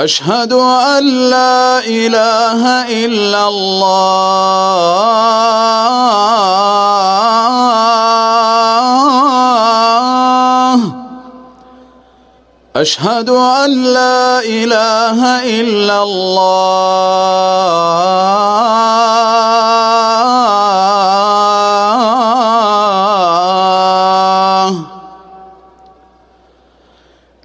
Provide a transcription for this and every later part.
أشهد ان لا إله الا الله. أشهد ان لا إله الا الله.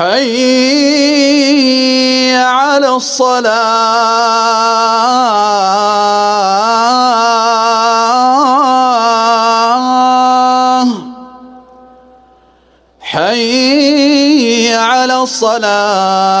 حي على الصلاة. حي على الصلاة.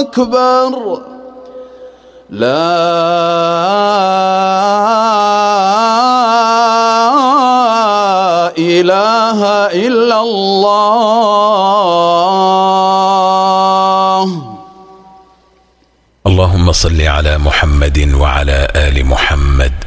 أكبر. لا إله إلا الله. اللهم صل على محمد وعلى آل محمد.